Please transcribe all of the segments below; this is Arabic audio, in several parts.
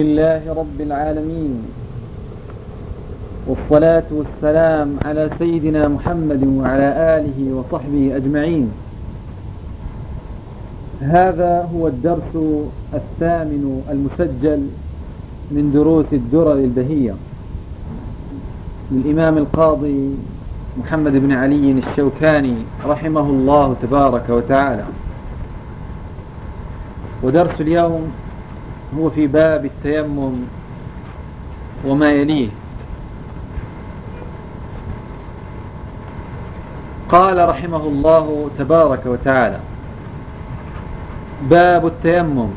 لله رب العالمين. والصلاة والسلام على سيدنا محمد وعلى آله وصحبه أجمعين. هذا هو الدرس الثامن المسجل من دروس الدرر البهية. للإمام القاضي محمد بن علي الشوكاني رحمه الله تبارك وتعالى. ودرس اليوم هو في باب التيمم وما يليه. قال رحمه الله تبارك وتعالى باب التيمم.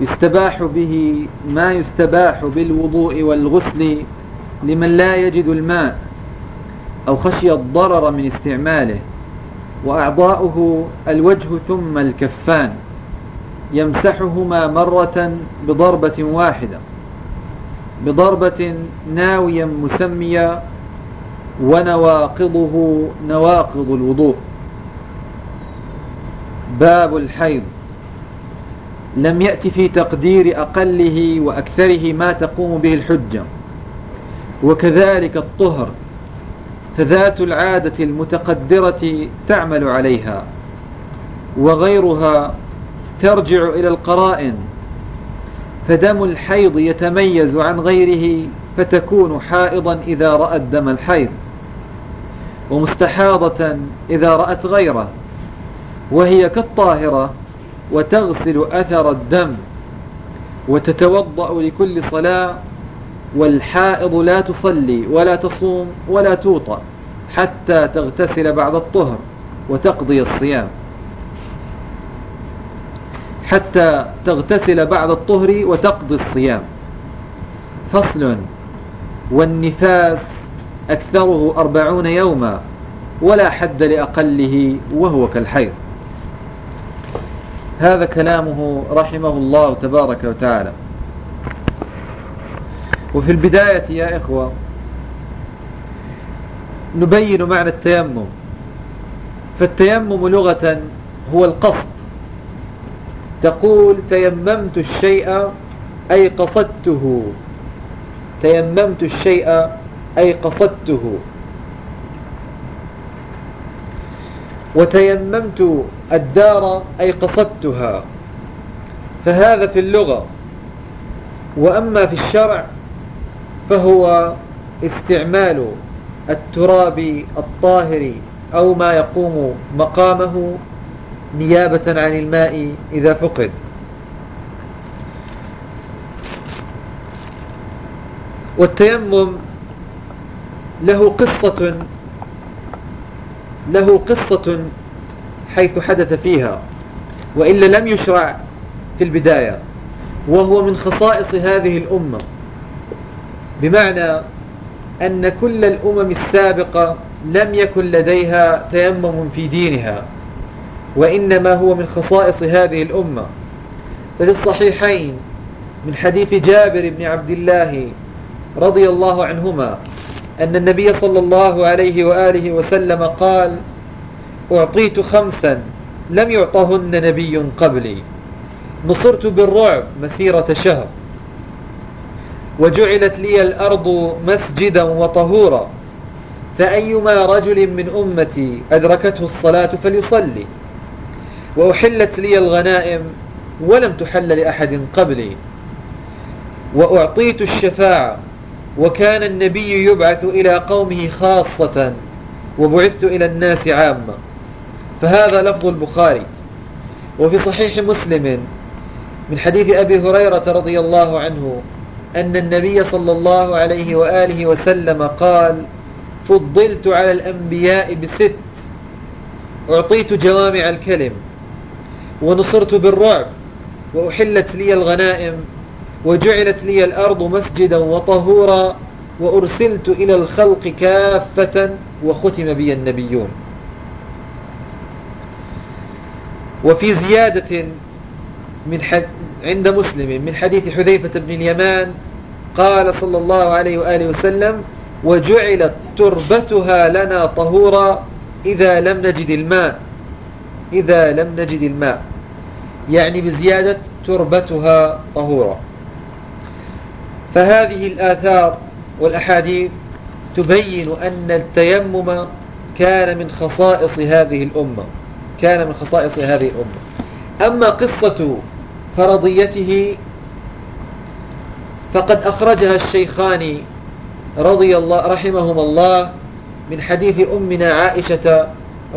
يستباح به ما يستباح بالوضوء والغسل لمن لا يجد الماء أو خشي الضرر من استعماله وأعضاؤه الوجه ثم الكفان. يمسحهما مرة بضربة واحدة. بضربة ناويا مسميا ونواقضه نواقض الوضوء. باب الحيض. لم يأت في تقدير أقله وأكثره ما تقوم به الحجة. وكذلك الطهر. فذات العادة المتقدرة تعمل عليها. وغيرها ترجع إلى القرائن فدم الحيض يتميز عن غيره فتكون حائضا إذا رأت دم الحيض ومستحاضة إذا رأت غيره وهي كالطاهرة وتغسل أثر الدم وتتوضأ لكل صلاة والحائض لا تصلي ولا تصوم ولا توطأ حتى تغتسل بعد الطهر وتقضي الصيام. حتى تغتسل بعد الطهر وتقضي الصيام. فصل. والنفاس أكثره أربعون يوما ولا حد لأقله وهو كالحيض. هذا كلامه رحمه الله تبارك وتعالى. وفي البداية يا إخوة نبين معنى التيمم. فالتيمم لغة هو القصد. تقول تيممت الشيء أي قصدته. تيممت الشيء أي قصدته. وتيممت الدار أي قصدتها. فهذا في اللغة. وأما في الشرع فهو استعمال التراب الطاهر أو ما يقوم مقامه نيابة عن الماء إذا فقد. والتيمم له قصة له قصة حيث حدث فيها وإلا لم يشرع في البداية وهو من خصائص هذه الأمة. بمعنى أن كل الأمم السابقة لم يكن لديها تيمم في دينها. وإنما هو من خصائص هذه الأمة. ففي الصحيحين من حديث جابر بن عبد الله رضي الله عنهما أن النبي صلى الله عليه وآله وسلم قال أعطيت خمسا لم يعطهن نبي قبلي. نصرت بالرعب مسيرة شهر. وجعلت لي الأرض مسجدا وطهورا. فأيما رجل من أمتي أدركته الصلاة فليصلي. وأحلت لي الغنائم ولم تحل لأحد قبلي. وأعطيت الشفاعة وكان النبي يبعث إلى قومه خاصة وبعثت إلى الناس عامة. فهذا لفظ البخاري. وفي صحيح مسلم من حديث أبي هريرة رضي الله عنه أن النبي صلى الله عليه وآله وسلم قال فضلت على الأنبياء بست أعطيت جوامع الكلم ونصرت بالرعب وأحلت لي الغنائم وجعلت لي الأرض مسجدا وطهورا وأرسلت إلى الخلق كافة وختم بي النبيون. وفي زيادة من حد عند مسلم من حديث حذيفة بن اليمان قال صلى الله عليه وآله وسلم وجعلت تربتها لنا طهورا إذا لم نجد الماء إذا لم نجد الماء. يعني بزيادة تربتها طهورا فهذه الآثار والأحاديث تبين أن التيمم كان من خصائص هذه الأمة. كان من خصائص هذه الأمة. أما قصة فرضيته فقد أخرجها الشيخان رضي الله رحمهما الله من حديث أمنا عائشة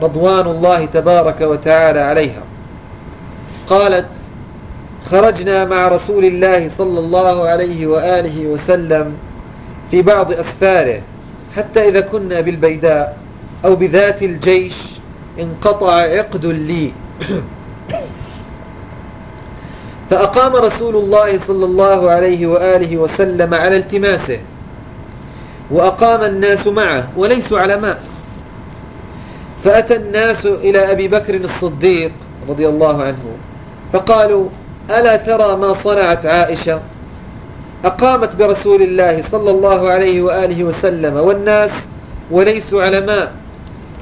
رضوان الله تبارك وتعالى عليها. قالت خرجنا مع رسول الله صلى الله عليه وآله وسلم في بعض أسفاره حتى إذا كنا بالبيداء أو بذات الجيش انقطع عقد لي. فأقام رسول الله صلى الله عليه وآله وسلم على التماسه وأقام الناس معه وليسوا على ماء فأتى الناس إلى أبي بكر الصديق رضي الله عنه فقالوا ألا ترى ما صنعت عائشة؟ أقامت برسول الله صلى الله عليه وآله وسلم والناس وليسوا على ماء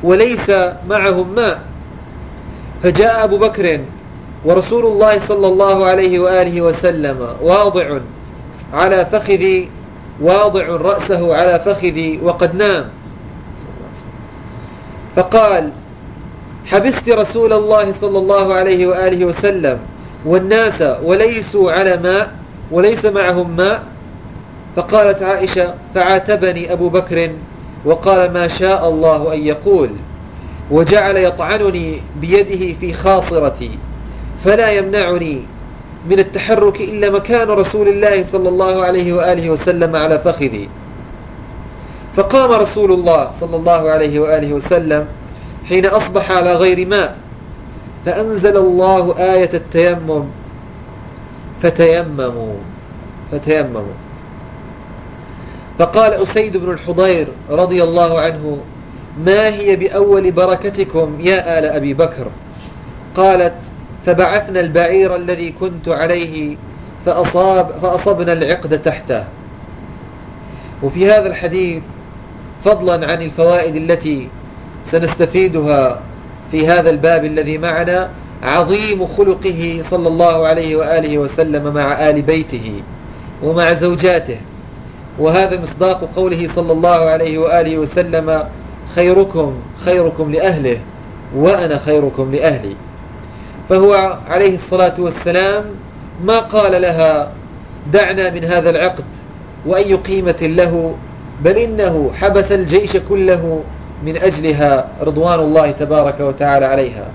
وليس معهم ماء. فجاء أبو بكر ورسول الله صلى الله عليه وآله وسلم واضع على فخذي واضع رأسه على فخذي وقد نام. فقال حبست رسول الله صلى الله عليه وآله وسلم والناس وليسوا على ماء وليس معهم ماء فقالت عائشة فعاتبني أبو بكر وقال ما شاء الله أن يقول وجعل يطعنني بيده في خاصرتي فلا يمنعني من التحرك إلا مكان رسول الله صلى الله عليه وآله وسلم على فخذي. فقام رسول الله صلى الله عليه وآله وسلم حين أصبح على غير ماء فأنزل الله آية التيمم. فتيمموا فتيمموا. فقال أسيد بن الحضير رضي الله عنه ما هي بأول بركتكم يا آل أبي بكر؟ قالت فبعثنا البعير الذي كنت عليه فأصاب فأصبنا العقد تحته. وفي هذا الحديث فضلا عن الفوائد التي سنستفيدها في هذا الباب الذي معنا عظيم خلقه صلى الله عليه وآله وسلم مع آل بيته ومع زوجاته. وهذا مصداق قوله صلى الله عليه وآله وسلم خيركم خيركم لأهله وأنا خيركم لأهلي. فهو عليه الصلاة والسلام ما قال لها دعنا من هذا العقد وأي قيمة له بل إنه حبس الجيش كله من أجلها رضوان الله تبارك وتعالى عليها.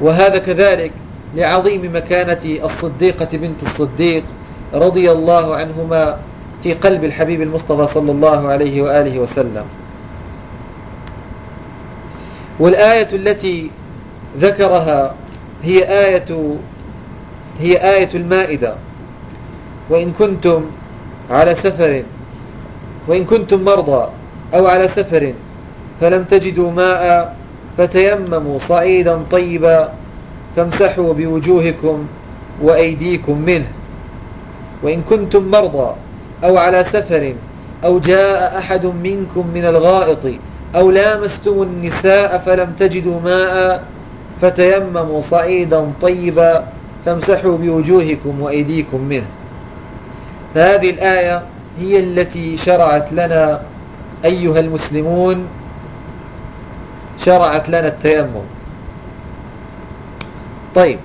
وهذا كذلك لعظيم مكانة الصديقة بنت الصديق رضي الله عنهما في قلب الحبيب المصطفى صلى الله عليه وآله وسلم. والآية التي ذكرها هي آية هي آية المائدة. وإن كنتم على سفر وإن كنتم مرضى أو على سفر فلم تجدوا ماء فتيمموا صعيدا طيبا فامسحوا بوجوهكم وأيديكم منه. وإن كنتم مرضى أو على سفر أو جاء أحد منكم من الغائط أو لامستم النساء فلم تجدوا ماء فتيمموا صعيدا طيبا فامسحوا بوجوهكم وأيديكم منه. فهذه الآية هي التي شرعت لنا أيها المسلمون شرعت لنا التيمم. طيب.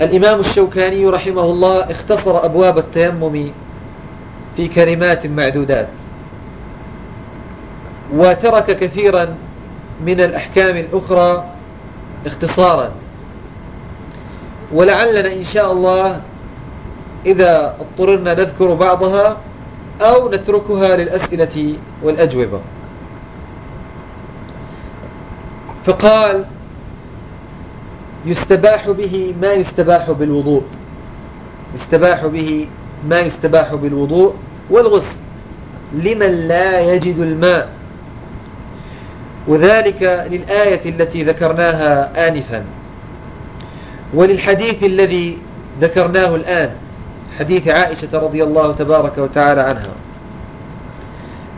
الإمام الشوكاني رحمه الله اختصر أبواب التيمم في كلمات معدودات. وترك كثيرا من الأحكام الأخرى اختصارا. ولعلنا إن شاء الله إذا اضطررنا نذكر بعضها أو نتركها للأسئلة والأجوبة. فقال يستباح به ما يستباح بالوضوء. يستباح به ما يستباح بالوضوء والغسل لمن لا يجد الماء. وذلك للآية التي ذكرناها آنفا. وللحديث الذي ذكرناه الآن حديث عائشة رضي الله تبارك وتعالى عنها.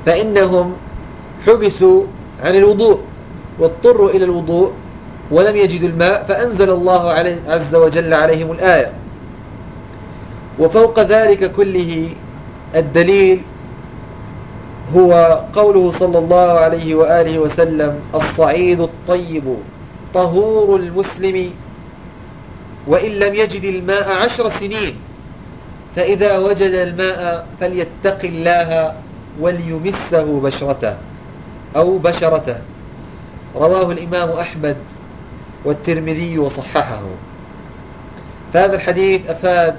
فإنهم حبسوا عن الوضوء. واضطروا إلى الوضوء ولم يجدوا الماء فأنزل الله عز وجل عليهم الآية. وفوق ذلك كله الدليل هو قوله صلى الله عليه وآله وسلم الصعيد الطيب طهور المسلم وإن لم يجد الماء عشر سنين فإذا وجد الماء فليتق الله وليمسه بشرته أو بشرته. رواه الإمام أحمد والترمذي وصححه فهذا الحديث أفاد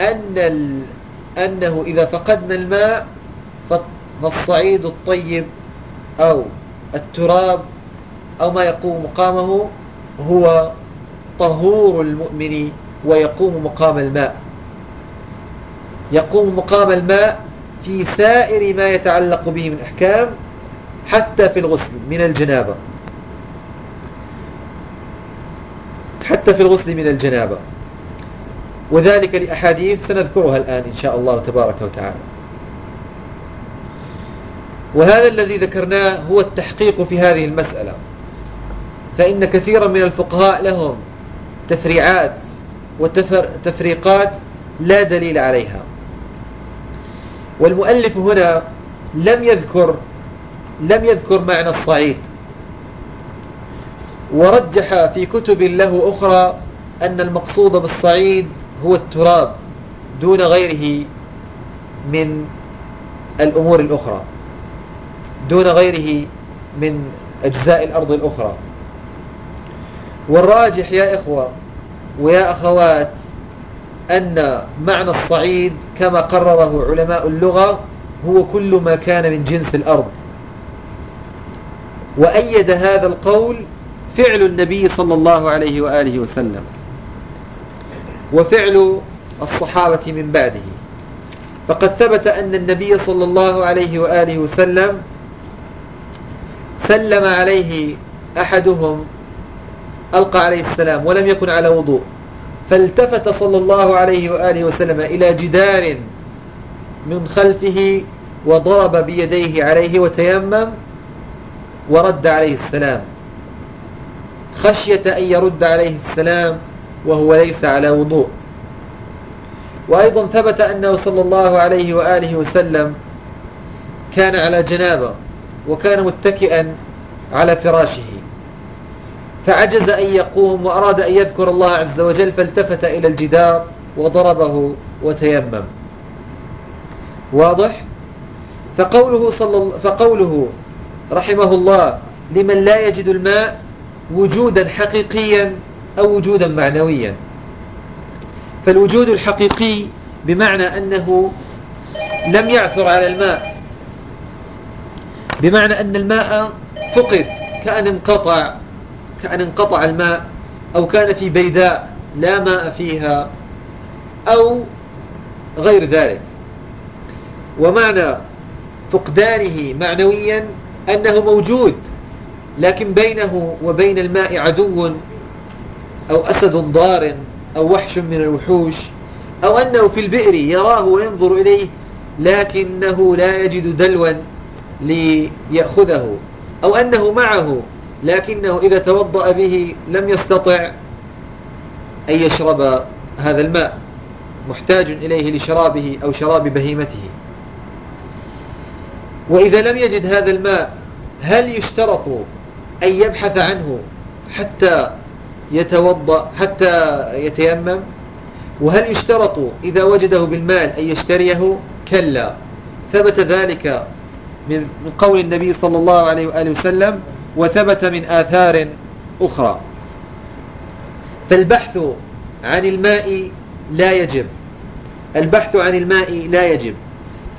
أن. أنه إذا فقدنا الماء فالصعيد الطيب أو التراب أو ما يقوم مقامه هو طهور المؤمن ويقوم مقام الماء يقوم مقام الماء في سائر ما يتعلق به من أحكام حتى في الغسل من الجنابة حتى في الغسل من الجنابة. وذلك لأحاديث سنذكرها الآن إن شاء الله تبارك وتعالى. وهذا الذي ذكرناه هو التحقيق في هذه المسألة. فإن كثيرا من الفقهاء لهم تفريعات وتفريقات لا دليل عليها. والمؤلف هنا لم يذكر لم يذكر معنى الصعيد. ورجح في كتب له أخرى أن المقصود بالصعيد هو التراب دون غيره من الأمور الأخرى. دون غيره من أجزاء الأرض الأخرى. والراجح يا إخوة ويا أخوات أن معنى الصعيد كما قرره علماء اللغة هو كل ما كان من جنس الأرض. وأيد هذا القول فعل النبي صلى الله عليه وآله وسلم وفعل الصحابة من بعده. فقد ثبت أن النبي صلى الله عليه وآله وسلم سلم عليه أحدهم ألقى عليه السلام ولم يكن على وضوء. فالتفت صلى الله عليه وآله وسلم إلى جدار من خلفه وضرب بيديه عليه وتيمم ورد عليه السلام. خشية أن يرد عليه السلام وهو ليس على وضوء. وأيضا ثبت أنه صلى الله عليه وآله وسلم كان على جنابة وكان متكئا على فراشه. فعجز أن يقوم وأراد أن يذكر الله عز وجل فالتفت إلى الجدار وضربه وتيمم. واضح؟ فقوله, صلى فقوله رحمه الله لمن لا يجد الماء وجودا حقيقيا أو وجودا معنويا. فالوجود الحقيقي بمعنى أنه لم يعثر على الماء. بمعنى أن الماء فقد كأن انقطع كأن انقطع الماء أو كان في بيداء لا ماء فيها أو غير ذلك. ومعنى فقدانه معنويا أنه موجود. لكن بينه وبين الماء عدو أو أسد ضار أو وحش من الوحوش أو أنه في البئر يراه وينظر إليه لكنه لا يجد دلوا ليأخذه أو أنه معه لكنه إذا توضأ به لم يستطع أن يشرب هذا الماء محتاج إليه لشرابه أو شراب بهيمته وإذا لم يجد هذا الماء هل يشترط أن يبحث عنه حتى يتوضأ حتى يتيمم. وهل يشترط إذا وجده بالمال أن يشتريه؟ كلا. ثبت ذلك من قول النبي صلى الله عليه وآله وسلم وثبت من آثار أخرى. فالبحث عن الماء لا يجب. البحث عن الماء لا يجب.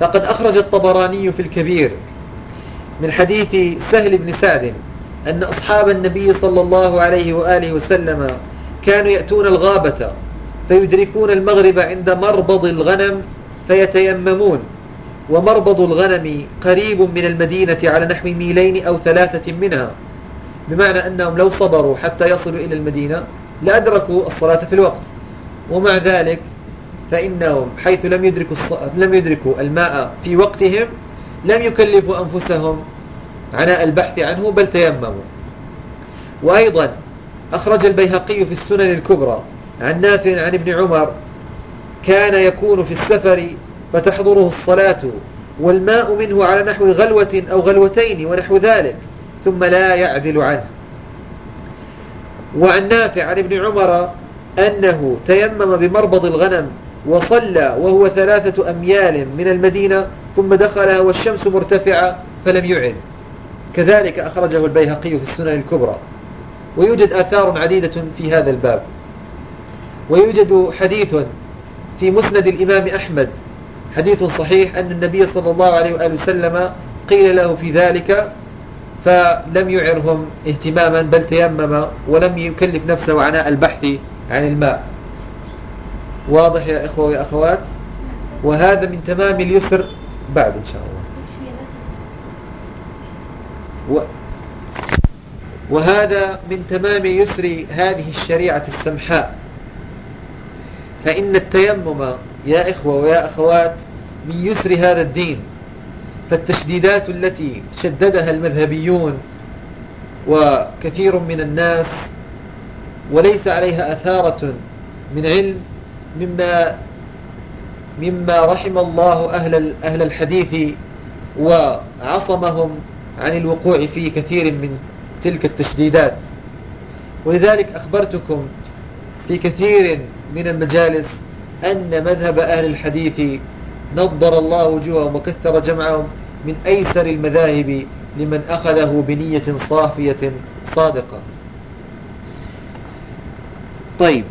فقد أخرج الطبراني في الكبير من حديث سهل بن سعد أن أصحاب النبي صلى الله عليه وآله وسلم كانوا يأتون الغابة فيدركون المغرب عند مربض الغنم فيتيممون. ومربض الغنم قريب من المدينة على نحو ميلين أو ثلاثة منها. بمعنى أنهم لو صبروا حتى يصلوا إلى المدينة لأدركوا الصلاة في الوقت. ومع ذلك فإنهم حيث لم يدركوا, لم يدركوا الماء في وقتهم لم يكلفوا أنفسهم عناء البحث عنه بل تيمموا. وأيضا أخرج البيهقي في السنن الكبرى عن نافع عن ابن عمر كان يكون في السفر فتحضره الصلاة والماء منه على نحو غلوة أو غلوتين ونحو ذلك ثم لا يعدل عنه. وعن نافع عن ابن عمر أنه تيمم بمربض الغنم وصلى وهو ثلاثة أميال من المدينة ثم دخلها والشمس مرتفعة فلم يعد كذلك أخرجه البيهقي في السنن الكبرى. ويوجد آثار عديدة في هذا الباب. ويوجد حديث في مسند الإمام أحمد حديث صحيح أن النبي صلى الله عليه وآله وسلم قيل له في ذلك فلم يعرهم اهتماما بل تيمم ولم يكلف نفسه عناء البحث عن الماء. واضح يا إخوة ويا أخوات وهذا من تمام اليسر بعد إن شاء الله. وهذا من تمام يسر هذه الشريعة السمحاء. فإن التيمم يا إخوة ويا أخوات من يسر هذا الدين فالتشديدات التي شددها المذهبيون وكثير من الناس وليس عليها أثارة من علم مما مما رحم الله أهل, أهل الحديث وعصمهم عن الوقوع في كثير من تلك التشديدات. ولذلك أخبرتكم في كثير من المجالس أن مذهب أهل الحديث نضر الله وجوههم وكثر جمعهم من أيسر المذاهب لمن أخذه بنية صافية صادقة. طيب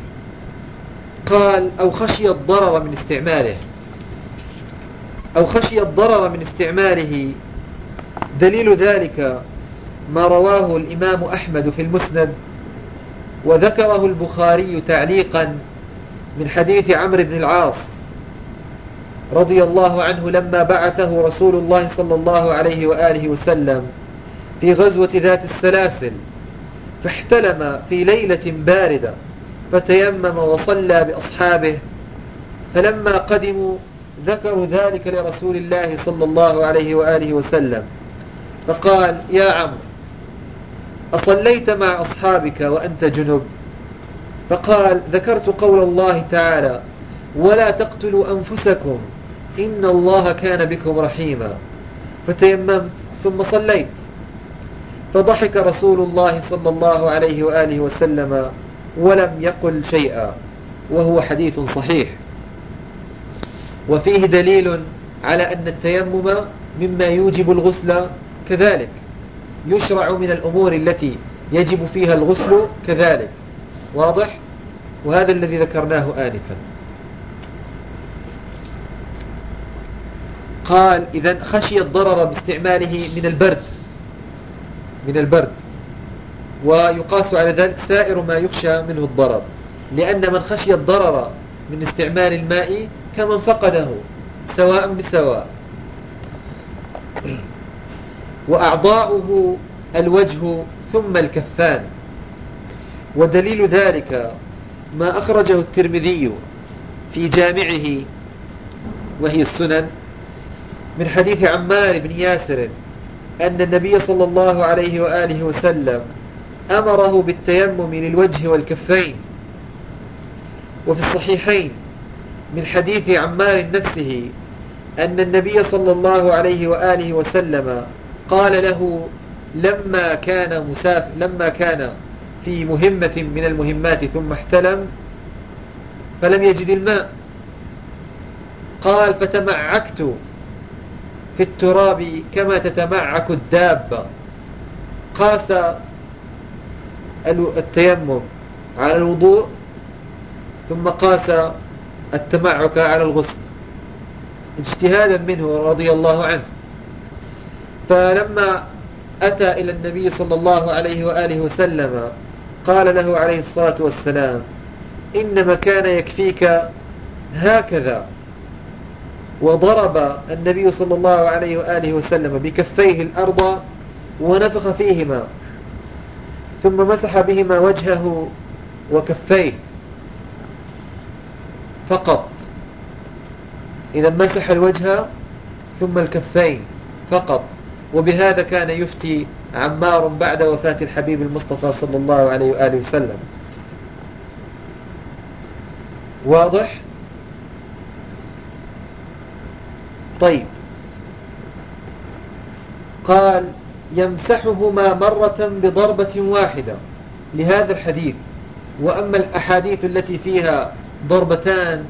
قال أو خشي الضرر من استعماله. أو خشي الضرر من استعماله دليل ذلك ما رواه الإمام أحمد في المسند وذكره البخاري تعليقا من حديث عمرو بن العاص رضي الله عنه لما بعثه رسول الله صلى الله عليه وآله وسلم في غزوة ذات السلاسل فاحتلم في ليلة باردة فتيمم وصلى بأصحابه فلما قدموا ذكروا ذلك لرسول الله صلى الله عليه وآله وسلم. فقال يا عمرو أصليت مع أصحابك وأنت جنب؟ فقال ذكرت قول الله تعالى ولا تقتلوا أنفسكم إن الله كان بكم رحيما. فتيممت ثم صليت. فضحك رسول الله صلى الله عليه وآله وسلم ولم يقل شيئا وهو حديث صحيح. وفيه دليل على أن التيمم مما يوجب الغسل كذلك. يشرع من الأمور التي يجب فيها الغسل كذلك. واضح؟ وهذا الذي ذكرناه آنفا. قال إذا خشي الضرر باستعماله من البرد. من البرد. ويقاس على ذلك سائر ما يخشى منه الضرر. لأن من خشي الضرر من استعمال الماء كمن فقده سواء بسواء. وأعضاؤه الوجه ثم الكفان. ودليل ذلك ما أخرجه الترمذي في جامعه وهي السنن من حديث عمار بن ياسر أن النبي صلى الله عليه وآله وسلم أمره بالتيمم للوجه والكفين. وفي الصحيحين من حديث عمار نفسه أن النبي صلى الله عليه وآله وسلم قال له لما كان مساف لما كان في مهمة من المهمات ثم احتلم فلم يجد الماء. قال فتمعكت في التراب كما تتمعك الدابة. قاس التيمم على الوضوء ثم قاس التمعك على الغسل. اجتهادا منه رضي الله عنه. فلما أتى إلى النبي صلى الله عليه وآله وسلم قال له عليه الصلاة والسلام إنما كان يكفيك هكذا. وضرب النبي صلى الله عليه وآله وسلم بكفيه الأرض ونفخ فيهما ثم مسح بهما وجهه وكفيه فقط. إذا مسح الوجه ثم الكفين فقط. وبهذا كان يفتي عمار بعد وفاة الحبيب المصطفى صلى الله عليه وآله وسلم. واضح؟ طيب. قال يمسحهما مرة بضربة واحدة لهذا الحديث وأما الأحاديث التي فيها ضربتان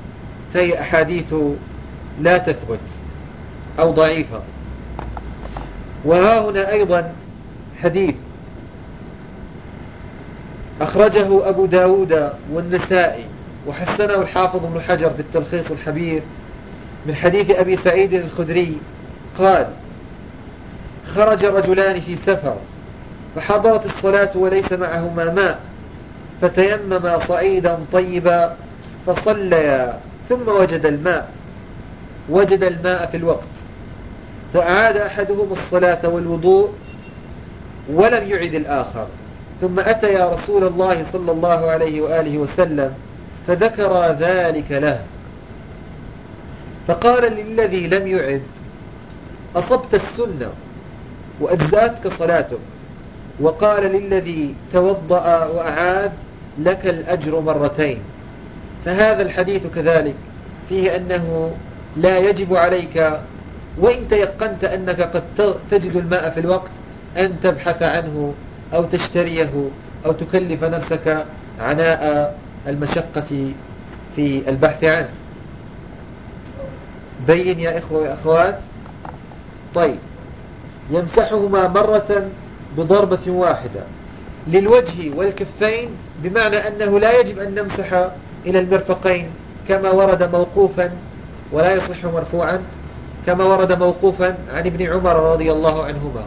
فهي أحاديث لا تثبت أو ضعيفة. وها هنا أيضا حديث أخرجه أبو داود والنسائي وحسنه الحافظ ابن حجر في التلخيص الحبير من حديث أبي سعيد الخدري قال خرج رجلان في سفر فحضرت الصلاة وليس معهما ماء فتيمما صعيدا طيبا فصليا ثم وجد الماء وجد الماء في الوقت. فأعاد أحدهم الصلاة والوضوء ولم يعد الآخر. ثم أتى يا رسول الله صلى الله عليه وآله وسلم فذكر ذلك له. فقال للذي لم يعد أصبت السنة وأجزأتك صلاتك؟ وقال للذي توضأ وأعاد لك الأجر مرتين. فهذا الحديث كذلك فيه أنه لا يجب عليك وإن تيقنت أنك قد تجد الماء في الوقت أن تبحث عنه أو تشتريه أو تكلف نفسك عناء المشقة في البحث عنه. بين يا إخوة يا أخوات. طيب. يمسحهما مرة بضربة واحدة للوجه والكفين بمعنى أنه لا يجب أن نمسح إلى المرفقين كما ورد موقوفا ولا يصح مرفوعا. كما ورد موقوفا عن ابن عمر رضي الله عنهما.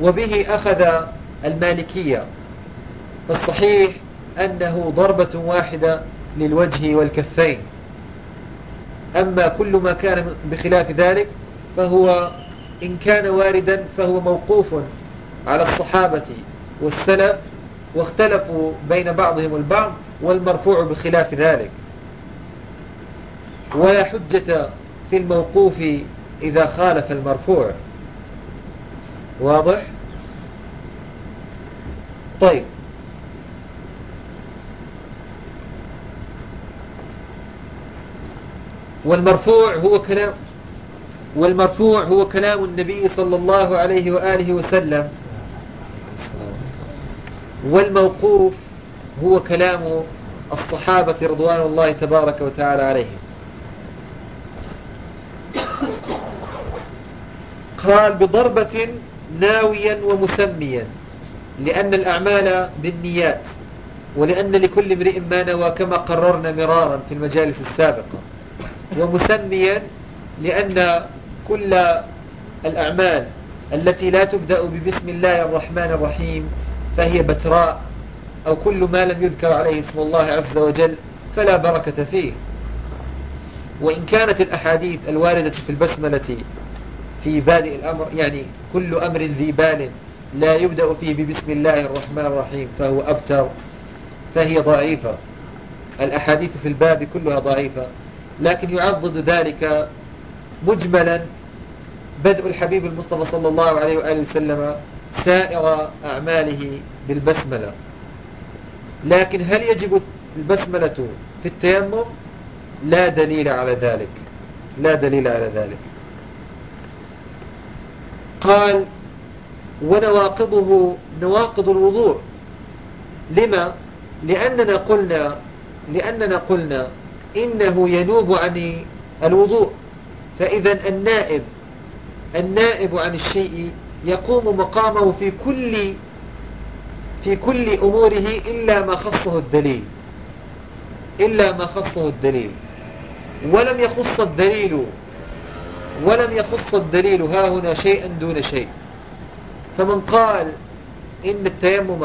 وبه أخذ المالكية. فالصحيح أنه ضربة واحدة للوجه والكفين. أما كل ما كان بخلاف ذلك فهو إن كان واردا فهو موقوف على الصحابة والسلف واختلفوا بين بعضهم البعض والمرفوع بخلاف ذلك. ولا حجة في الموقوف إذا خالف المرفوع. واضح؟ طيب. والمرفوع هو كلام والمرفوع هو كلام النبي صلى الله عليه وآله وسلم. والموقوف هو كلام الصحابة رضوان الله تبارك وتعالى عليهم. قال بضربة ناويا ومسميا لأن الأعمال بالنيات ولأن لكل امرئ ما نوى كما قررنا مرارا في المجالس السابقة. ومسميا لأن كل الأعمال التي لا تبدأ ببسم الله الرحمن الرحيم فهي بتراء أو كل ما لم يذكر عليه اسم الله عز وجل فلا بركة فيه. وإن كانت الأحاديث الواردة في البسملة في بادئ الأمر يعني كل أمر ذي بال لا يبدأ فيه ببسم الله الرحمن الرحيم فهو أبتر فهي ضعيفة. الأحاديث في الباب كلها ضعيفة لكن يعضد ذلك مجملا بدء الحبيب المصطفى صلى الله عليه وآله وسلم سائر أعماله بالبسملة. لكن هل يجب البسملة في التيمم؟ لا دليل على ذلك لا دليل على ذلك. قال ونواقضه نواقض الوضوء. لما؟ لأننا قلنا لأننا قلنا إنه ينوب عن الوضوء. فإذا النائب النائب عن الشيء يقوم مقامه في كل في كل أموره إلا ما خصه الدليل. إلا ما خصه الدليل. ولم يخص الدليل ولم يخص الدليل ها هنا شيئا دون شيء. فمن قال إن التيمم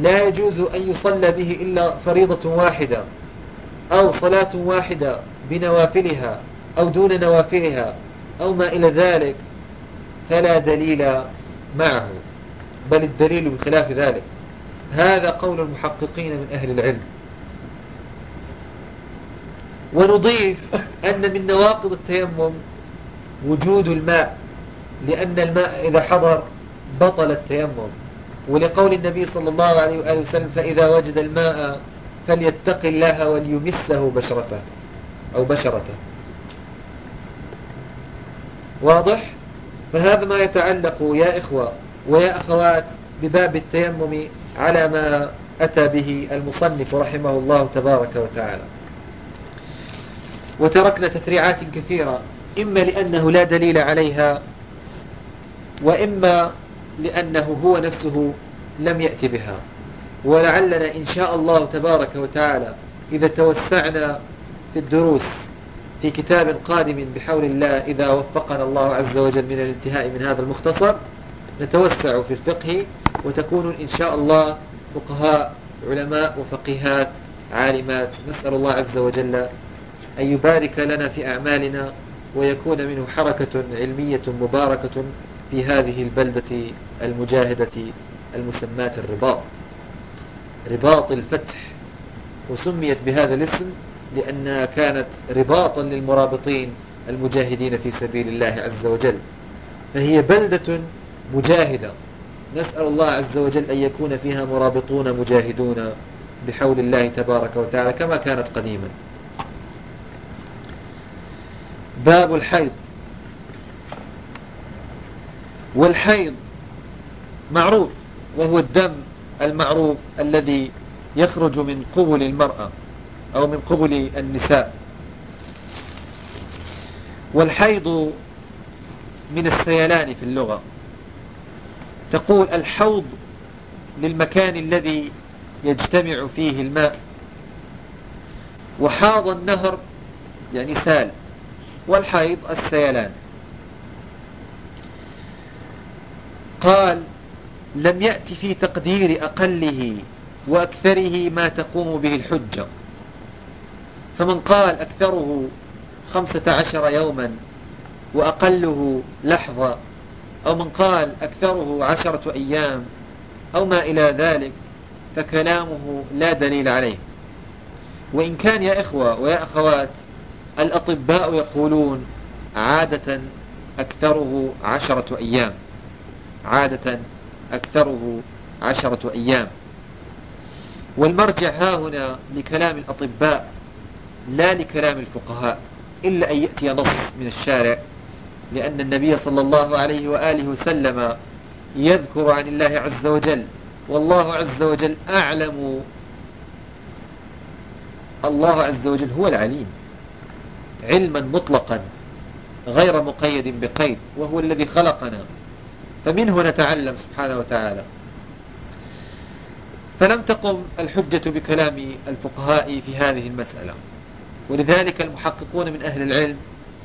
لا يجوز أن يصلى به إلا فريضة واحدة أو صلاة واحدة بنوافلها أو دون نوافلها أو ما إلى ذلك فلا دليل معه بل الدليل بخلاف ذلك. هذا قول المحققين من أهل العلم. ونضيف أن من نواقض التيمم وجود الماء لأن الماء إذا حضر بطل التيمم. ولقول النبي صلى الله عليه وآله وسلم فإذا وجد الماء فليتق الله وليمسه بشرته أو بشرته. واضح؟ فهذا ما يتعلق يا إخوة ويا أخوات بباب التيمم على ما أتى به المصنف رحمه الله تبارك وتعالى. وتركنا تفريعات كثيرة إما لأنه لا دليل عليها وإما لأنه هو نفسه لم يأتي بها. ولعلنا إن شاء الله تبارك وتعالى إذا توسعنا في الدروس في كتاب قادم بحول الله إذا وفقنا الله عز وجل من الانتهاء من هذا المختصر نتوسع في الفقه وتكون إن شاء الله فقهاء علماء وفقيهات عالمات. نسأل الله عز وجل أن يبارك لنا في أعمالنا ويكون منه حركة علمية مباركة في هذه البلدة المجاهدة المسماة الرباط. رباط الفتح. وسميت بهذا الاسم لأنها كانت رباطا للمرابطين المجاهدين في سبيل الله عز وجل. فهي بلدة مجاهدة. نسأل الله عز وجل أن يكون فيها مرابطون مجاهدون بحول الله تبارك وتعالى كما كانت قديما. باب الحيض. والحيض معروف وهو الدم المعروف الذي يخرج من قبل المرأة أو من قبل النساء. والحيض من السيلان في اللغة. تقول الحوض للمكان الذي يجتمع فيه الماء. وحاض النهر يعني سال. والحيض السيلان. قال لم يأتي في تقدير أقله وأكثره ما تقوم به الحجة. فمن قال أكثره خمسة عشر يوما وأقله لحظة أو من قال أكثره عشرة أيام أو ما إلى ذلك فكلامه لا دليل عليه. وإن كان يا إخوة ويا أخوات الأطباء يقولون عادة أكثره عشرة أيام. عادة أكثره عشرة أيام. والمرجع ها هنا لكلام الأطباء لا لكلام الفقهاء إلا أن يأتي نص من الشارع لأن النبي صلى الله عليه وآله وسلم يذكر عن الله عز وجل والله عز وجل أعلم. الله عز وجل هو العليم. علما مطلقا غير مقيد بقيد وهو الذي خلقنا. فمنه نتعلم سبحانه وتعالى. فلم تقم الحجة بكلام الفقهاء في هذه المسألة. ولذلك المحققون من أهل العلم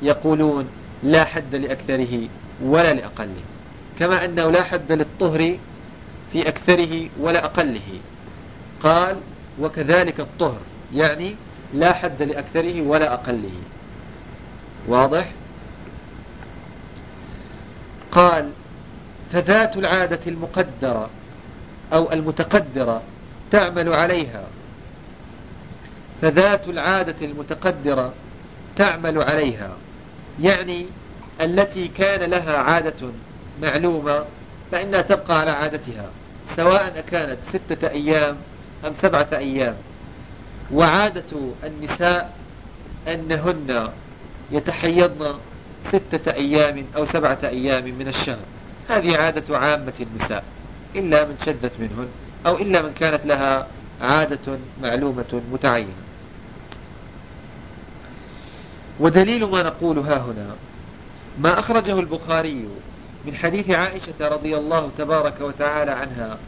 يقولون لا حد لأكثره ولا لأقله. كما أنه لا حد للطهر في أكثره ولا أقله. قال وكذلك الطهر يعني لا حد لأكثره ولا أقله. واضح؟ قال فذات العادة المقدرة أو المتقدرة تعمل عليها. فذات العادة المتقدرة تعمل عليها. يعني التي كان لها عادة معلومة فإنها تبقى على عادتها سواء كانت ستة أيام أم سبعة أيام. وعادة النساء أنهن يتحيضن ستة أيام أو سبعة أيام من الشهر. هذه عادة عامة النساء إلا من شدت منهن أو إلا من كانت لها عادة معلومة متعينة. ودليل ما نقول ها هنا ما أخرجه البخاري من حديث عائشة رضي الله تبارك وتعالى عنها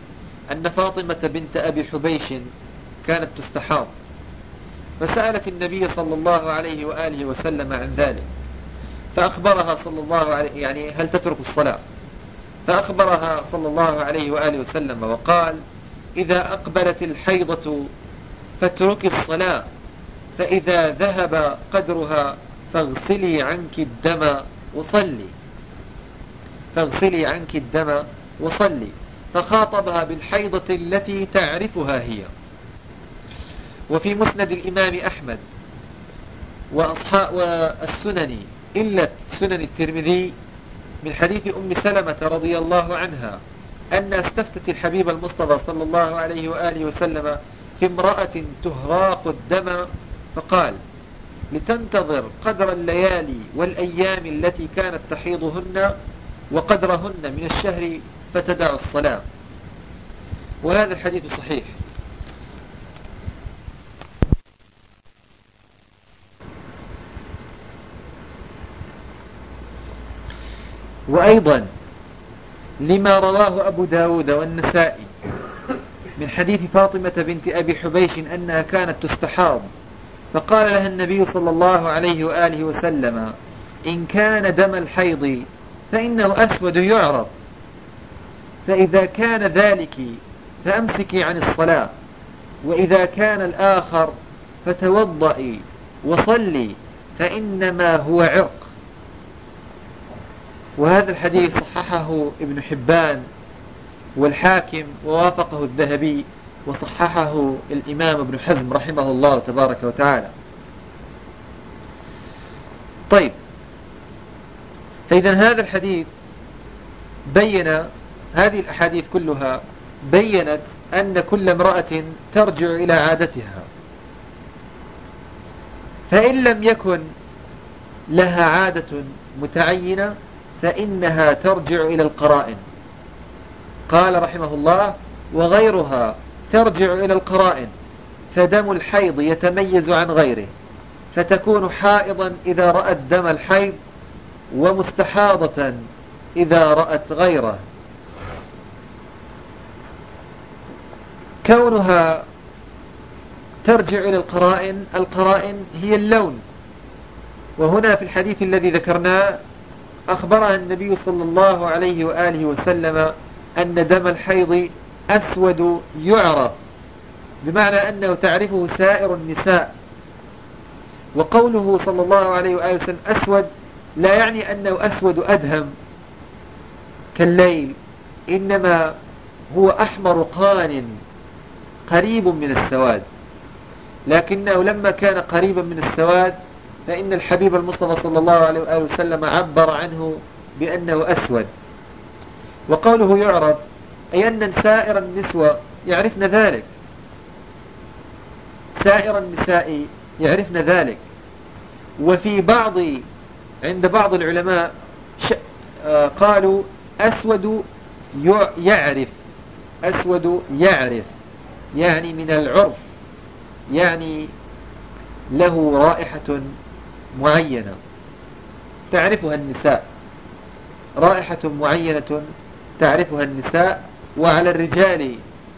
أن فاطمة بنت أبي حبيش كانت تستحاض. فسألت النبي صلى الله عليه وآله وسلم عن ذلك. فأخبرها صلى الله عليه يعني هل تترك الصلاة؟ فأخبرها صلى الله عليه وآله وسلم وقال إذا أقبلت الحيضة فاترك الصلاة فإذا ذهب قدرها فاغسلي عنك الدم وصلي. فاغسلي عنك الدم وصلي. فخاطبها بالحيضة التي تعرفها هي. وفي مسند الإمام أحمد وأصحاب والسنن إلا سنن الترمذي من حديث أم سلمة رضي الله عنها أن استفتت الحبيب المصطفى صلى الله عليه وآله وسلم في امرأة تهراق الدم فقال لتنتظر قدر الليالي والأيام التي كانت تحيضهن وقدرهن من الشهر فتدع الصلاة. وهذا الحديث صحيح. وأيضا لما رواه أبو داود والنسائي من حديث فاطمة بنت أبي حبيش أنها كانت تستحاض فقال لها النبي صلى الله عليه وآله وسلم إن كان دم الحيض فإنه أسود يعرف فإذا كان ذلك فأمسكي عن الصلاة وإذا كان الآخر فتوضئي وصلي فإنما هو عرق. وهذا الحديث صححه ابن حبان والحاكم ووافقه الذهبي وصححه الإمام ابن حزم رحمه الله تبارك وتعالى. طيب فإذا هذا الحديث بين هذه الأحاديث كلها بينت أن كل امرأة ترجع إلى عادتها. فإن لم يكن لها عادة متعينة فإنها ترجع إلى القرائن. قال رحمه الله وغيرها ترجع إلى القرائن فدم الحيض يتميز عن غيره فتكون حائضا إذا رأت دم الحيض ومستحاضة إذا رأت غيره. كونها ترجع إلى القرائن القرائن هي اللون. وهنا في الحديث الذي ذكرناه أخبرها النبي صلى الله عليه وآله وسلم أن دم الحيض أسود يعرف بمعنى أنه تعرفه سائر النساء. وقوله صلى الله عليه وآله وسلم أسود لا يعني أنه أسود أدهم. كالليل إنما هو أحمر قان قريب من السواد. لكنه لما كان قريبا من السواد فإن الحبيب المصطفى صلى الله عليه وآله وسلم عبر عنه بأنه أسود. وقوله يعرف أي أن سائر النسوة يعرفن ذلك. سائر النساء يعرفن ذلك. وفي بعض عند بعض العلماء آه، قالوا أسود يعرف. أسود يعرف. يعني من العرف. يعني له رائحة معينة. تعرفها النساء. رائحة معينة تعرفها النساء وعلى الرجال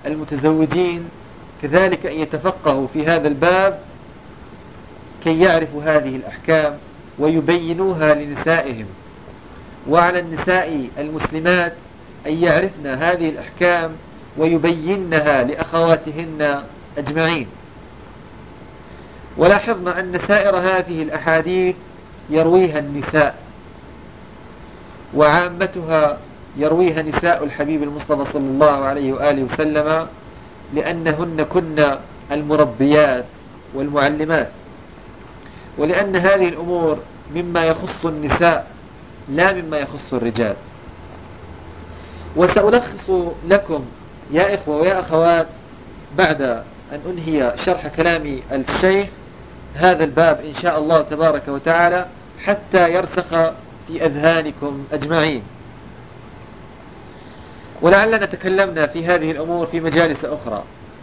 المتزوجين. كذلك أن يتفقهوا في هذا الباب كي يعرفوا هذه الأحكام ويبينوها لنسائهم. وعلى النساء المسلمات أن يعرفن هذه الأحكام ويبينها لأخواتهن أجمعين. ولاحظنا أن سائر هذه الأحاديث يرويها النساء وعامتها يرويها نساء الحبيب المصطفى صلى الله عليه وآله وسلم لأنهن كن المربيات والمعلمات ولأن هذه الأمور مما يخص النساء لا مما يخص الرجال. وسألخص لكم يا إخوة ويا أخوات بعد أن أنهي شرح كلام الشيخ هذا الباب إن شاء الله تبارك وتعالى حتى يرسخ في أذهانكم أجمعين. ولعلنا تكلمنا في هذه الأمور في مجالس أخرى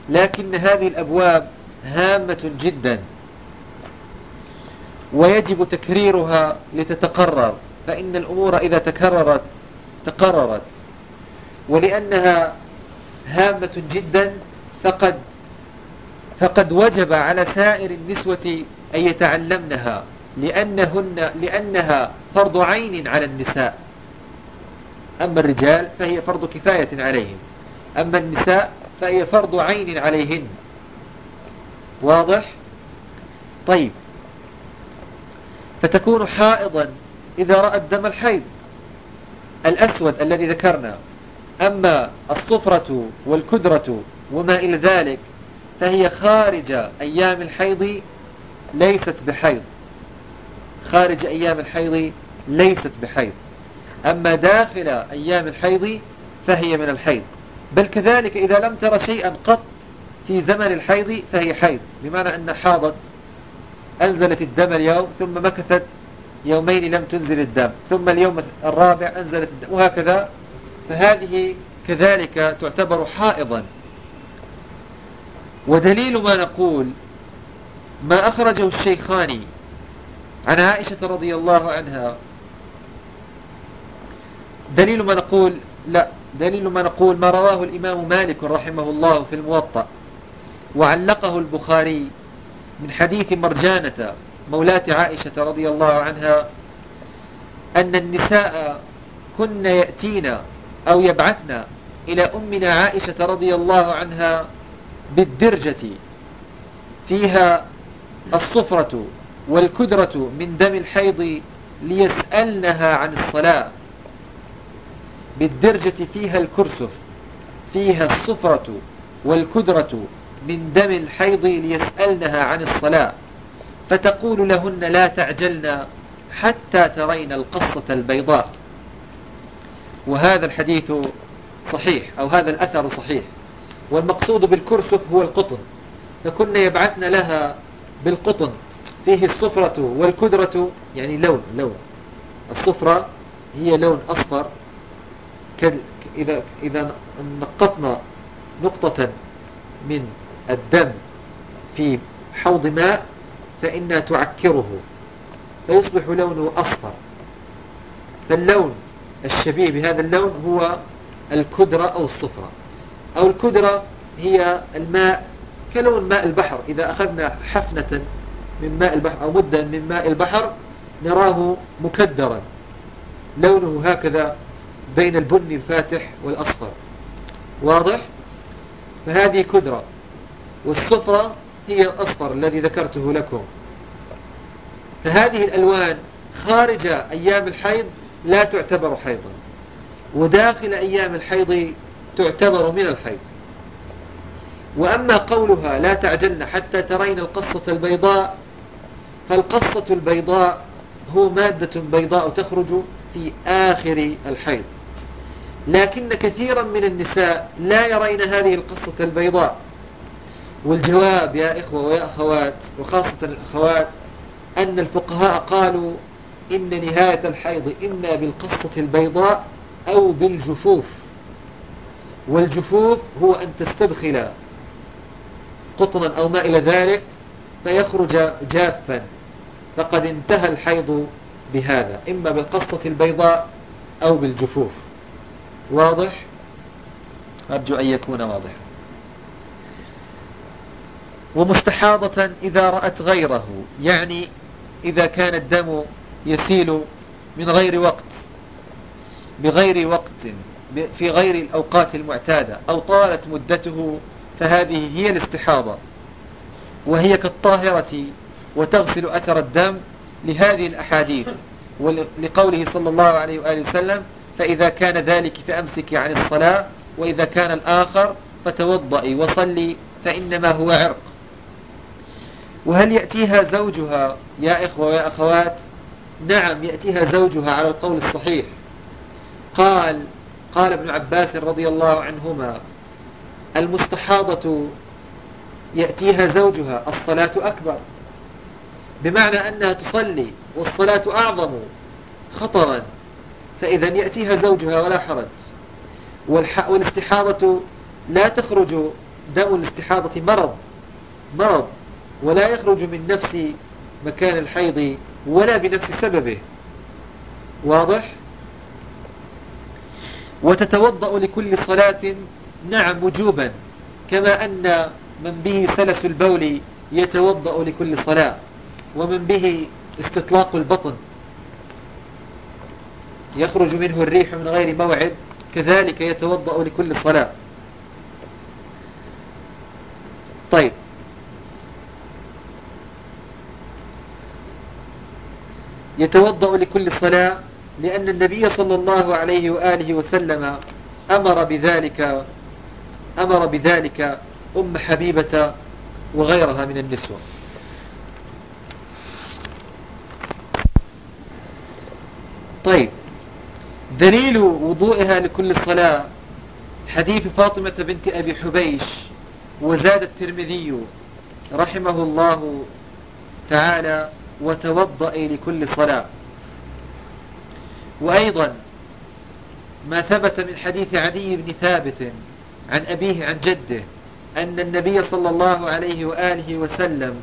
لكن هذه الأبواب هامة جدا. ويجب تكريرها لتتقرر فإن الأمور إذا تكررت تقررت. ولأنها هامة جدا فقد فقد وجب على سائر النسوة أن يتعلمنها لأنهن لأنها فرض عين على النساء. أما الرجال فهي فرض كفاية عليهم. أما النساء فهي فرض عين عليهن. واضح؟ طيب. فتكون حائضا إذا رأت دم الحيض الأسود الذي ذكرنا. أما الصفرة والكدرة وما إلى ذلك فهي خارج أيام الحيض ليست بحيض. خارج أيام الحيض ليست بحيض. أما داخل أيام الحيض فهي من الحيض. بل كذلك إذا لم تر شيئا قط في زمن الحيض فهي حيض. بمعنى أن حاضت أنزلت الدم اليوم ثم مكثت يومين لم تنزل الدم ثم اليوم الرابع أنزلت الدم وهكذا. فهذه كذلك تعتبر حائضا. ودليل ما نقول ما أخرجه الشيخان عن عائشة رضي الله عنها. دليل ما نقول لا دليل ما نقول ما رواه الإمام مالك رحمه الله في الموطأ وعلقه البخاري من حديث مرجانة مولاة عائشة رضي الله عنها أن النساء كن يأتين أو يبعثن إلى أمنا عائشة رضي الله عنها بالدرجة فيها الصفرة والكدرة من دم الحيض ليسألنها عن الصلاة. بالدرجة فيها الكرسف فيها الصفرة والكدرة من دم الحيض ليسألنها عن الصلاة. فتقول لهن لا تعجلن حتى ترين القصة البيضاء. وهذا الحديث صحيح أو هذا الأثر صحيح. والمقصود بالكرسف هو القطن. فكنا يبعثن لها بالقطن. فيه الصفرة والكدرة يعني لون لون. الصفرة هي لون أصفر. إذا, إذا نقطنا نقطة من الدم في حوض ماء فإنها تعكره. فيصبح لونه أصفر. فاللون الشبيه بهذا اللون هو الكدرة أو الصفرة. أو الكدرة هي الماء كلون ماء البحر. إذا أخذنا حفنة من ماء البحر أو مدا من ماء البحر نراه مكدرا. لونه هكذا بين البني الفاتح والأصفر. واضح؟ فهذه كدرة. والصفرة هي الأصفر الذي ذكرته لكم. فهذه الألوان خارج أيام الحيض لا تعتبر حيضا. وداخل أيام الحيض تعتبر من الحيض. وأما قولها لا تعجلن حتى ترين القصة البيضاء فالقصة البيضاء هو مادة بيضاء تخرج في آخر الحيض. لكن كثيرا من النساء لا يرين هذه القصة البيضاء. والجواب يا إخوة ويا أخوات وخاصة الأخوات أن الفقهاء قالوا إن نهاية الحيض إما بالقصة البيضاء أو بالجفوف. والجفوف هو أن تستدخل قطنا أو ما إلى ذلك فيخرج جافا. فقد انتهى الحيض بهذا إما بالقصة البيضاء أو بالجفوف. واضح؟ أرجو أن يكون واضحا. ومستحاضة إذا رأت غيره يعني إذا كان الدم يسيل من غير وقت بغير وقت. في غير الأوقات المعتادة أو طالت مدته فهذه هي الاستحاضة. وهي كالطاهرة وتغسل أثر الدم لهذه الأحاديث. ولقوله صلى الله عليه وآله وسلم فإذا كان ذلك فأمسك عن الصلاة وإذا كان الآخر فتوضئي وصلي فإنما هو عرق. وهل يأتيها زوجها؟ يا إخوة ويا أخوات نعم يأتيها زوجها على القول الصحيح. قال قال ابن عباس رضي الله عنهما المستحاضة يأتيها زوجها الصلاة أكبر. بمعنى أنها تصلي والصلاة أعظم خطرا فإذا يأتيها زوجها ولا حرج. والاستحاضة لا تخرج دم الاستحاضة مرض مرض ولا يخرج من نفس مكان الحيض ولا بنفس سببه. واضح؟ وتتوضأ لكل صلاة. نعم وجوبا كما أن من به سلس البول يتوضأ لكل صلاة ومن به استطلاق البطن يخرج منه الريح من غير موعد كذلك يتوضأ لكل صلاة. طيب. يتوضأ لكل صلاة لأن النبي صلى الله عليه وآله وسلم أمر بذلك أمر بذلك أم حبيبة وغيرها من النسوة. طيب دليل وضوئها لكل صلاة حديث فاطمة بنت أبي حبيش وزاد الترمذي رحمه الله تعالى وتوضئي لكل صلاة. وأيضا ما ثبت من حديث عدي بن ثابت عن أبيه عن جده أن النبي صلى الله عليه وآله وسلم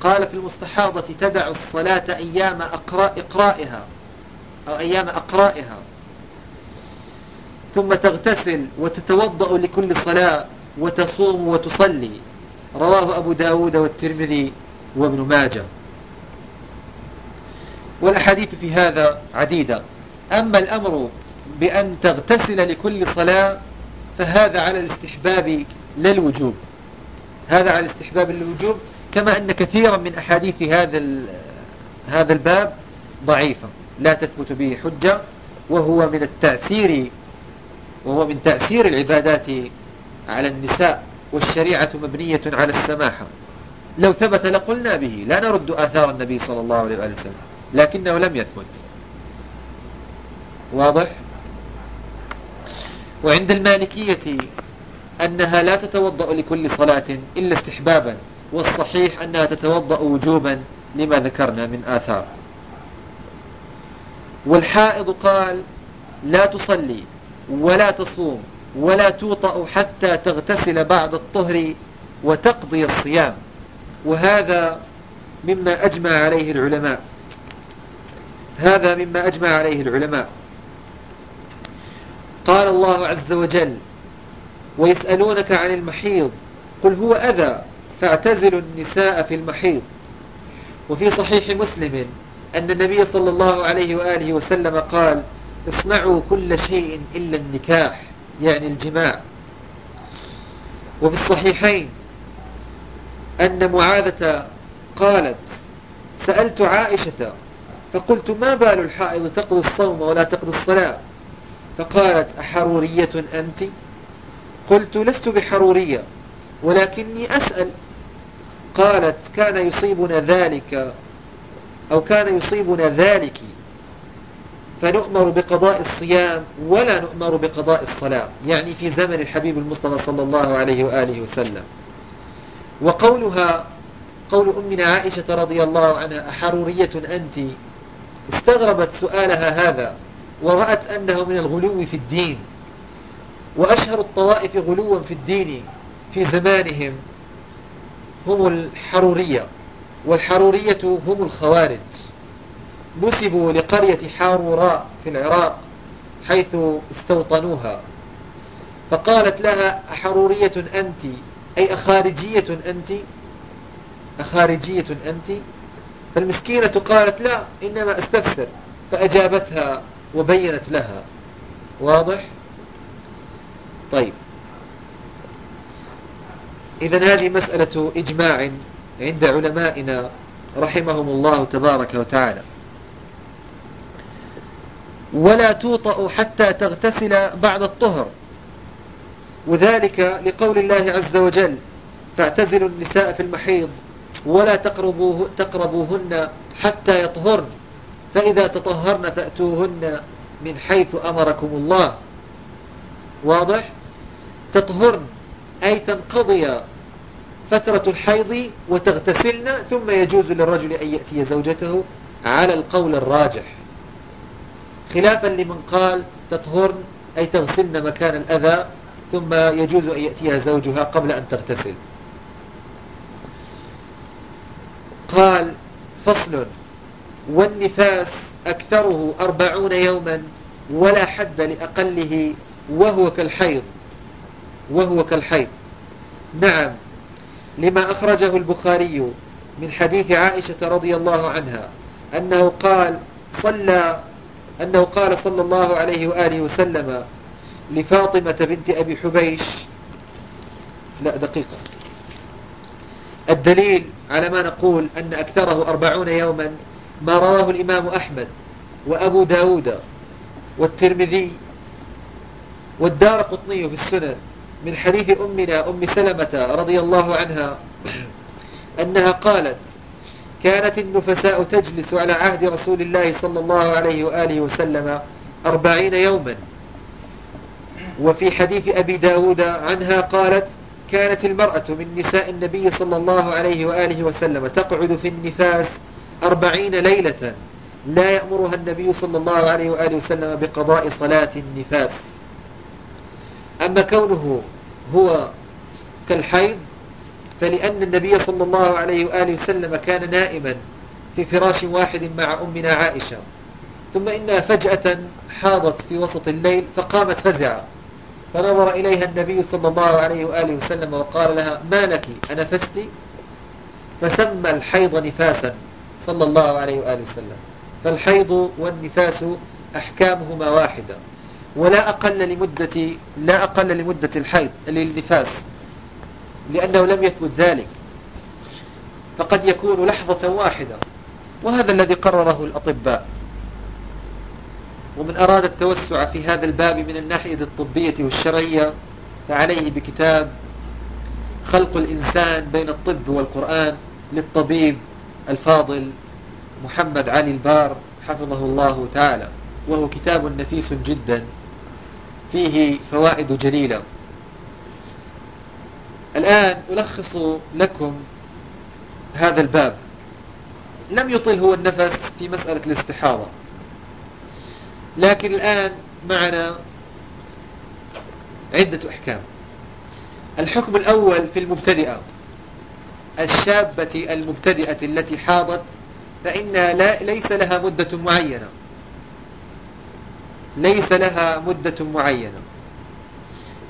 قال في المستحاضة تدع الصلاة أيام أقراء إقرائها أو أيام أقرائها. ثم تغتسل وتتوضأ لكل صلاة وتصوم وتصلي. رواه أبو داود والترمذي وابن ماجه. والأحاديث في هذا عديدة. أما الأمر بأن تغتسل لكل صلاة فهذا على الاستحباب لا الوجوب هذا على الاستحباب للوجوب كما أن كثيرا من أحاديث هذا هذا الباب ضعيفة لا تثبت به حجة وهو من التأثير وهو من تأثير العبادات على النساء والشريعة مبنية على السماحة. لو ثبت لقلنا به لا نرد آثار النبي صلى الله عليه وسلم لكنه لم يثبت. واضح؟ وعند المالكية أنها لا تتوضأ لكل صلاة إلا استحبابا والصحيح أنها تتوضأ وجوبا لما ذكرنا من آثار. والحائض قال لا تصلي ولا تصوم ولا توطأ حتى تغتسل بعد الطهر وتقضي الصيام. وهذا مما أجمع عليه العلماء. هذا مما أجمع عليه العلماء. قال الله عز وجل ويسألونك عن المحيض قل هو أذى فاعتزلوا النساء في المحيض. وفي صحيح مسلم أن النبي صلى الله عليه وآله وسلم قال اصنعوا كل شيء إلا النكاح يعني الجماع. وفي الصحيحين أن معاذة قالت سألت عائشة فقلت ما بال الحائض تقضي الصوم ولا تقضي الصلاة؟ فقالت أحرورية أنت؟ قلت لست بحرورية ولكني أسأل. قالت كان يصيبنا ذلك أو كان يصيبنا ذلك فنؤمر بقضاء الصيام ولا نؤمر بقضاء الصلاة يعني في زمن الحبيب المصطفى صلى الله عليه وآله وسلم. وقولها قول أمنا عائشة رضي الله عنها أحرورية أنت؟ استغربت سؤالها هذا. ورأت أنه من الغلو في الدين وأشهر الطوائف غلوا في الدين في زمانهم هم الحرورية والحرورية هم الخوارج. نسبوا لقرية حاروراء في العراق حيث استوطنوها فقالت لها أحرورية أنت؟ أي أخارجية أنت؟ أخارجية أنت؟ فالمسكينة قالت لا إنما أستفسر. فأجابتها وبينت لها. واضح؟ طيب. إذا هذه مسألة إجماع عند علمائنا رحمهم الله تبارك وتعالى. ولا توطأ حتى تغتسل بعد الطهر. وذلك لقول الله عز وجل فاعتزلوا النساء في المحيض ولا تقربوه تقربوهن حتى يطهرن. فإذا تطهرن فأتوهن من حيث أمركم الله. واضح؟ تطهرن أي تنقضي فترة الحيض وتغتسلن ثم يجوز للرجل أن يأتي زوجته على القول الراجح. خلافا لمن قال تطهرن أي تغسلن مكان الأذى ثم يجوز أن يأتيها زوجها قبل أن تغتسل. قال فصل والنفاس أكثره أربعون يوما ولا حد لأقله وهو كالحيض وهو كالحيض. نعم لما أخرجه البخاري من حديث عائشة رضي الله عنها أنه قال صلى أنه قال صلى الله عليه وآله وسلم لفاطمة بنت أبي حبيش لا دقيقة. الدليل على ما نقول أن أكثره أربعون يوما ما رواه الإمام أحمد وأبو داود والترمذي والدار قطني في السنن من حديث أمنا أم سلمة رضي الله عنها أنها قالت كانت النفساء تجلس على عهد رسول الله صلى الله عليه وآله وسلم أربعين يوما. وفي حديث أبي داود عنها قالت كانت المرأة من نساء النبي صلى الله عليه وآله وسلم تقعد في النفاس أربعين ليلة لا يأمرها النبي صلى الله عليه وآله وسلم بقضاء صلاة النفاس. أما كونه هو كالحيض فلأن النبي صلى الله عليه وآله وسلم كان نائما في فراش واحد مع أمنا عائشة. ثم إنها فجأة حاضت في وسط الليل فقامت فزعة. فنظر إليها النبي صلى الله عليه وآله وسلم وقال لها ما لك؟ أنفست؟ فسمى الحيض نفاسا. صلى الله عليه وآله وسلم. فالحيض والنفاس أحكامهما واحدة. ولا أقل لمدة لا أقل لمدة الحيض للنفاس. لأنه لم يثبت ذلك. فقد يكون لحظة واحدة. وهذا الذي قرره الأطباء. ومن أراد التوسع في هذا الباب من الناحية الطبية والشرعية فعليه بكتاب خلق الإنسان بين الطب والقرآن للطبيب الفاضل محمد علي البار حفظه الله تعالى وهو كتاب نفيس جدا فيه فوائد جليلة. الآن ألخص لكم هذا الباب. لم يطل هو النفس في مسألة الاستحاضة. لكن الآن معنا عدة أحكام. الحكم الأول في المبتدئة. الشابة المبتدئة التي حاضت فإن لا ليس لها مدة معينة. ليس لها مدة معينة.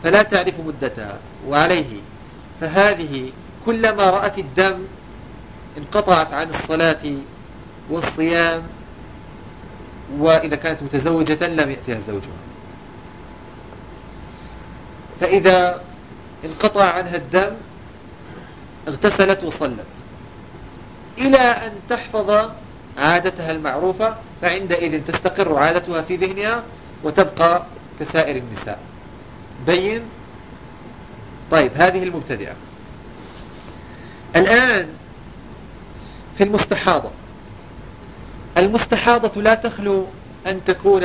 فلا تعرف مدتها. وعليه. فهذه كلما رأت الدم انقطعت عن الصلاة والصيام وإذا كانت متزوجة لم يأتيها زوجها. فإذا انقطع عنها الدم اغتسلت وصلت. إلى أن تحفظ عادتها المعروفة فعندئذ تستقر عادتها في ذهنها وتبقى كسائر النساء. بين؟ طيب هذه المبتدئة. الآن في المستحاضة. المستحاضة لا تخلو أن تكون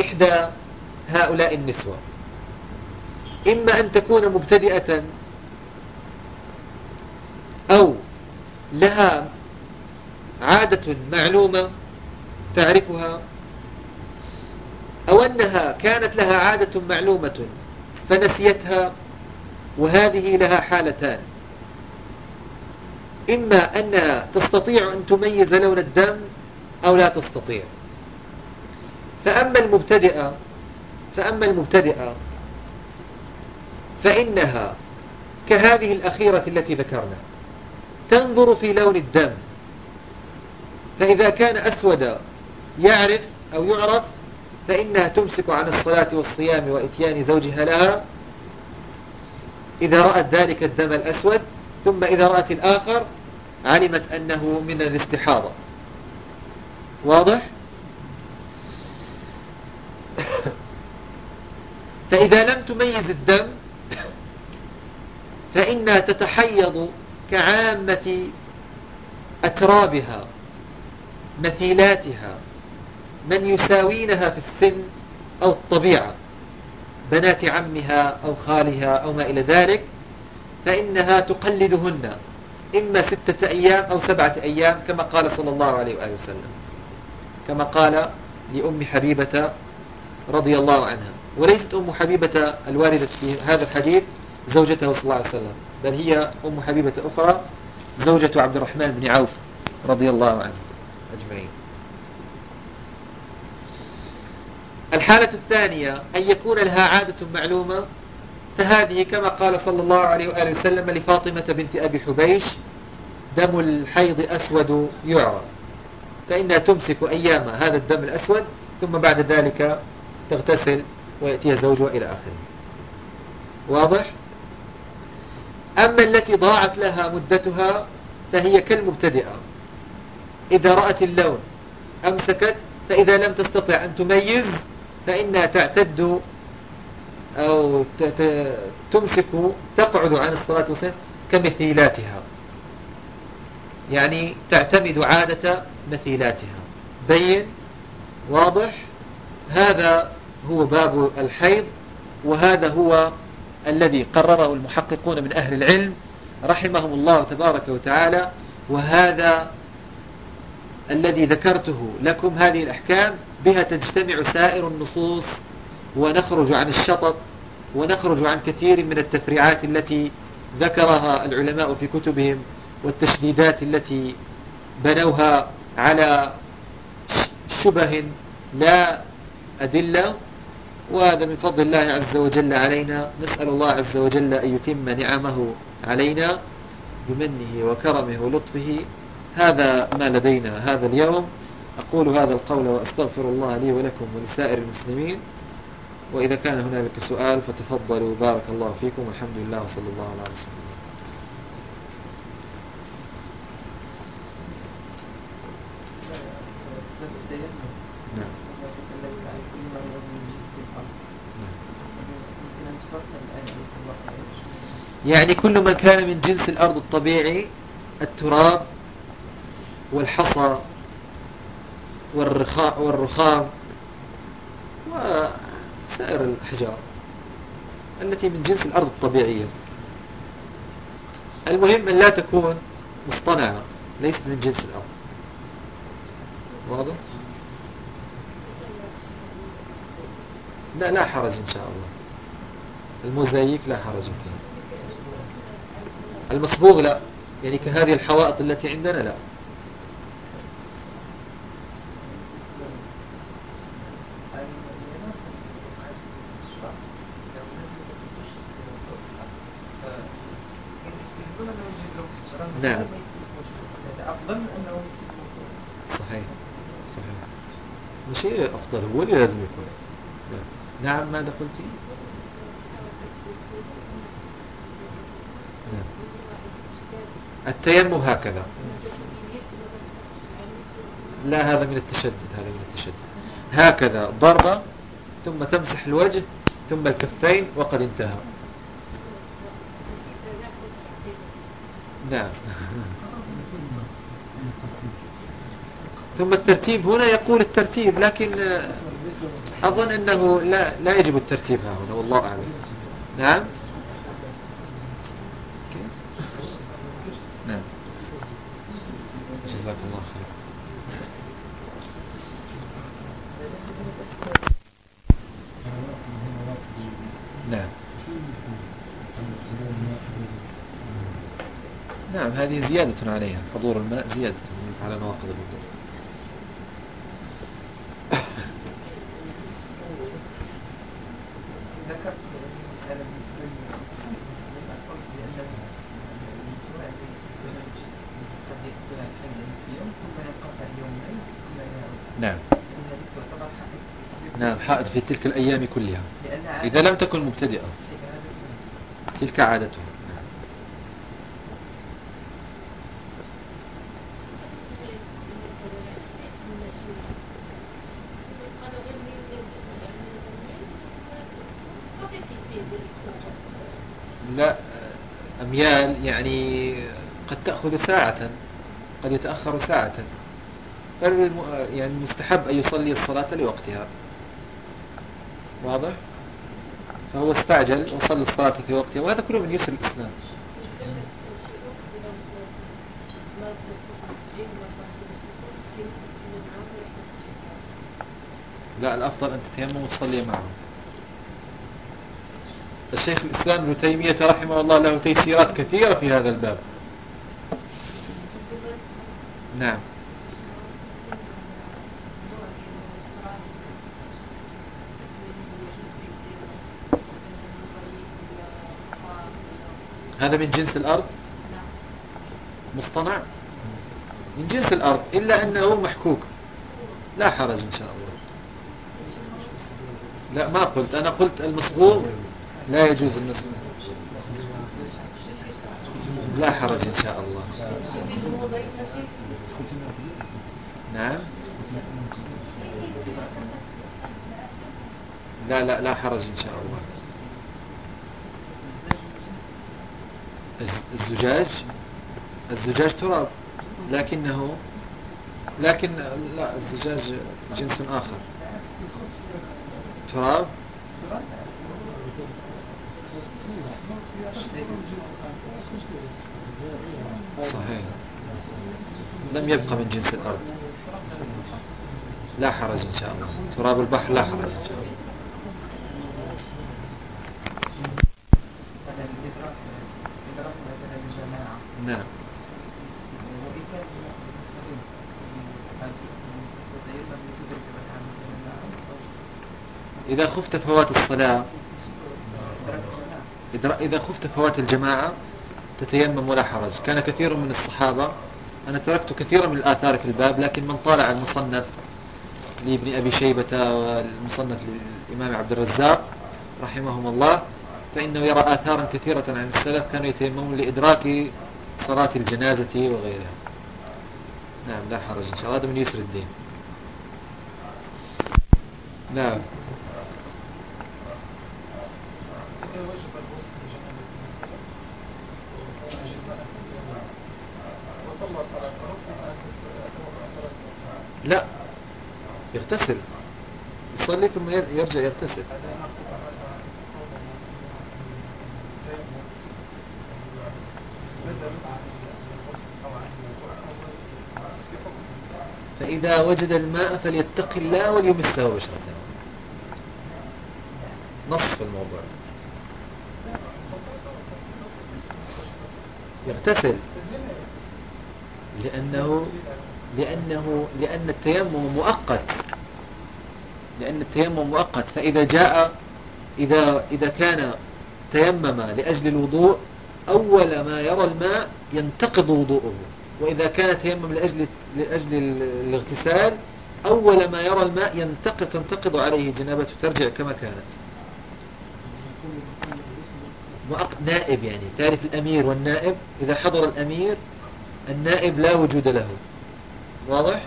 إحدى هؤلاء النسوة. إما أن تكون مبتدئة أو لها عادة معلومة تعرفها أو أنها كانت لها عادة معلومة فنسيتها وهذه لها حالتان. إما أنها تستطيع أن تميز لون الدم أو لا تستطيع. فأما المبتدئة فأما المبتدئة فإنها كهذه الأخيرة التي ذكرنا تنظر في لون الدم فإذا كان أسود يعرف أو يعرف فإنها تمسك عن الصلاة والصيام وإتيان زوجها لها إذا رأت ذلك الدم الأسود ثم إذا رأت الآخر علمت أنه من الاستحاضة واضح؟ فإذا لم تميز الدم فإنها تتحيض كعامة أترابها مثيلاتها من يساوينها في السن أو الطبيعة بنات عمها أو خالها أو ما إلى ذلك فإنها تقلدهن إما ستة أيام أو سبعة أيام كما قال صلى الله عليه وآله وسلم كما قال لأم حبيبة رضي الله عنها وليست أم حبيبة الواردة في هذا الحديث زوجته صلى الله عليه وسلم. بل هي أم حبيبة أخرى زوجة عبد الرحمن بن عوف رضي الله عنه أجمعين. الحالة الثانية أن يكون لها عادة معلومة فهذه كما قال صلى الله عليه وآله وسلم لفاطمة بنت أبي حبيش دم الحيض أسود يعرف. فإنها تمسك أيام هذا الدم الأسود ثم بعد ذلك تغتسل ويأتيها زوجها إلى آخره. واضح؟ أما التي ضاعت لها مدتها فهي كالمبتدئة. إذا رأت اللون أمسكت فإذا لم تستطع أن تميز فإنها تعتد أو تمسك تقعد عن الصلاة والسلام كمثيلاتها. يعني تعتمد عادة مثيلاتها. بين واضح؟ هذا هو باب الحيض وهذا هو الذي قرره المحققون من أهل العلم رحمهم الله تبارك وتعالى وهذا الذي ذكرته لكم هذه الأحكام بها تجتمع سائر النصوص ونخرج عن الشطط ونخرج عن كثير من التفريعات التي ذكرها العلماء في كتبهم والتشديدات التي بنوها على شبه لا أدلة. وهذا من فضل الله عز وجل علينا. نسأل الله عز وجل أن يتم نعمه علينا بمنه وكرمه ولطفه. هذا ما لدينا هذا اليوم. أقول هذا القول وأستغفر الله لي ولكم ولسائر المسلمين. وإذا كان هنالك سؤال فتفضلوا. بارك الله فيكم. والحمد لله وصلى الله على رسول الله يعني كل من كان من جنس الأرض الطبيعي التراب والحصى والرخام وسائر الأحجار التي من جنس الأرض الطبيعية. المهم أن لا تكون مصطنعة ليست من جنس الأرض. واضح؟ لا لا حرج إن شاء الله. الموزايك لا حرج فيه المصبوغ لا. يعني كهذه الحوائط التي عندنا لا. نعم. صحيح. صحيح. مش هي أفضل. هو اللي لازم يكون. نعم ماذا قلتي؟ التيمم هكذا. لا هذا من التشدد هذا من التشدد. هكذا ضربة ثم تمسح الوجه ثم الكفين وقد انتهى. نعم. ثم الترتيب هنا يقول الترتيب لكن أظن أنه لا, لا يجب الترتيب ها هنا والله أعلم. نعم جزاك الله خير نعم نعم هذه زيادة عليها حضور الماء زيادة على نواقض الوضوء في تلك الأيام كلها. إذا لم تكن مبتدئة تلك عادته لا أميال يعني قد تأخذ ساعة قد يتأخر ساعة. يعني مستحب أن يصلي الصلاة لوقتها؟ واضح؟ فهو استعجل وصلى الصلاة في وقتها وهذا كله من يسر الإسلام. لا الأفضل أن تتيمم وتصلي معه. الشيخ الإسلام ابن تيمية رحمه الله له تيسيرات كثيرة في هذا الباب. نعم. هذا من جنس الأرض؟ مصطنع. من جنس الأرض إلا أنه محكوك. لا حرج إن شاء الله. لا ما قلت. أنا قلت المصبوغ لا يجوز المصبوغ لا حرج إن شاء الله. نعم. لا لا لا حرج إن شاء الله. الزجاج؟ الزجاج تراب لكنه لكن لا الزجاج جنس آخر. تراب؟ صحيح. لم يبقى من جنس الأرض. لا حرج إن شاء الله. تراب البحر لا حرج إن شاء الله. نعم. إذا خفت فوات الصلاة إذا خفت فوات الجماعة تتيمم ولا حرج. كان كثير من الصحابة أنا تركت كثيرا من الآثار في الباب لكن من طالع المصنف لابن أبي شيبة والمصنف للإمام عبد الرزاق رحمهم الله فإنه يرى آثارا كثيرة عن السلف كانوا يتيممون لإدراك صلاة الجنازة وغيرها. نعم لا حرج إن شاء الله. هذا من يسر الدين. نعم. لا. يغتسل. يصلي ثم يرجع يغتسل. فإذا وجد الماء فليتق الله وليمسه بشرته نص في الموضوع. يغتسل. لأنه لأنه لأن التيمم مؤقت. لأن التيمم مؤقت. فإذا جاء إذا إذا كان تيمم لأجل الوضوء أول ما يرى الماء ينتقض وضوءه. وإذا كان تيمم لأجل لأجل الاغتسال أول ما يرى الماء ينتقض تنتقض عليه جنابته ترجع كما كانت. نائب يعني. تعرف الأمير والنائب؟ إذا حضر الأمير النائب لا وجود له. واضح؟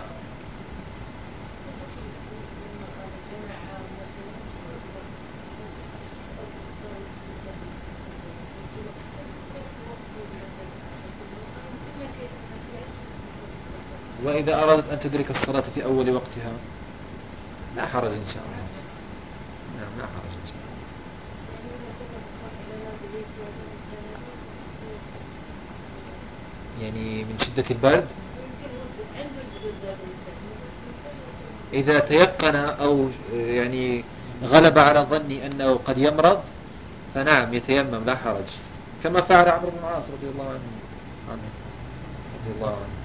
وإذا أرادت أن تدرك الصلاة في أول وقتها؟ لا حرج إن شاء الله. نعم لا حرج إن شاء الله. يعني من شدة البرد؟ إذا تيقن أو يعني غلب على ظني أنه قد يمرض فنعم يتيمم لا حرج. كما فعل عمرو بن العاص رضي الله عنه. عنه. رضي الله عنه.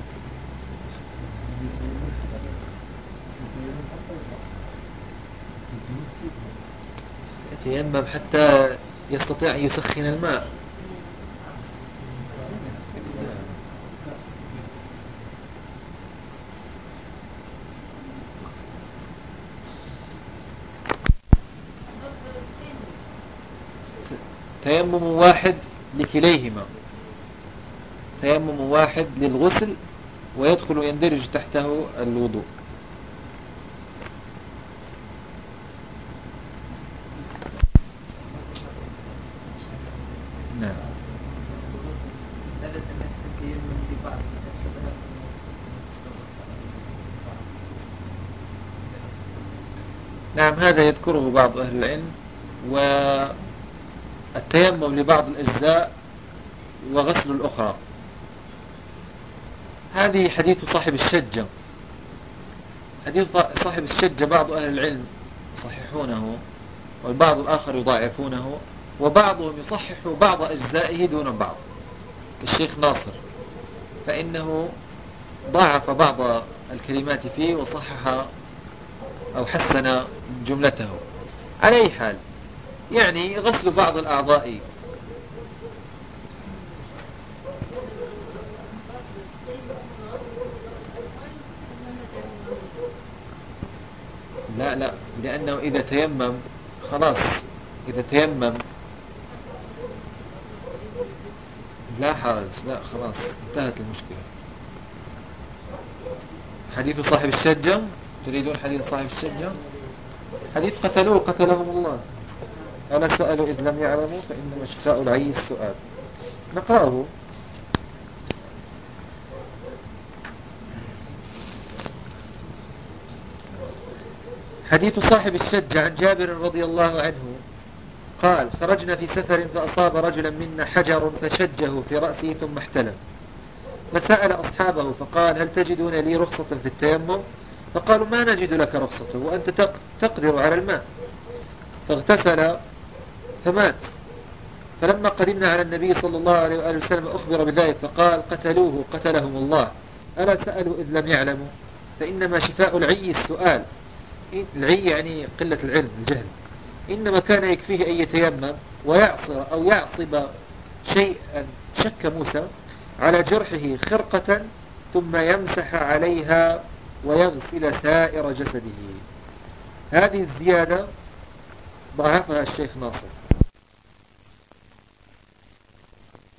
يتيمم حتى يستطيع أن يسخن الماء. تيمم واحد لكليهما. تيمم واحد للغسل ويدخل ويندرج تحته الوضوء. نعم. نعم هذا يذكره بعض أهل العلم و التيمم لبعض الأجزاء وغسل الأخرى. هذه حديث صاحب الشجة. حديث صاحب الشجة بعض أهل العلم يصححونه والبعض الآخر يضاعفونه وبعضهم يصحح بعض أجزائه دون بعض. كالشيخ ناصر. فإنه ضاعف بعض الكلمات فيه وصحح أو حسن جملته. على أي حال يعني غسل بعض الأعضاء. لا لا لأنه إذا تيمم خلاص إذا تيمم. لا حرج لا خلاص انتهت المشكلة. حديث صاحب الشجة؟ تريدون حديث صاحب الشجة؟ حديث قتلوه قتلهم الله. أنا سألوا إذ لم يعلموا فإنما شفاء العي السؤال. نقرأه. حديث صاحب الشج عن جابر رضي الله عنه قال خرجنا في سفر فأصاب رجلا منا حجر فشجه في رأسه ثم احتلم فسأل أصحابه فقال هل تجدون لي رخصة في التيمم؟ فقالوا ما نجد لك رخصة وأنت تقدر على الماء. فاغتسل فمات فلما قدمنا على النبي صلى الله عليه وآله وسلم أخبر بذلك فقال قتلوه قتلهم الله. ألا سألوا إذ لم يعلموا؟ فإنما شفاء العي السؤال. العي يعني قلة العلم الجهل. إنما كان يكفيه أن يتيمم ويعصر أو يعصب شيئا شك موسى على جرحه خرقة ثم يمسح عليها ويغسل سائر جسده. هذه الزيادة ضعفها الشيخ ناصر.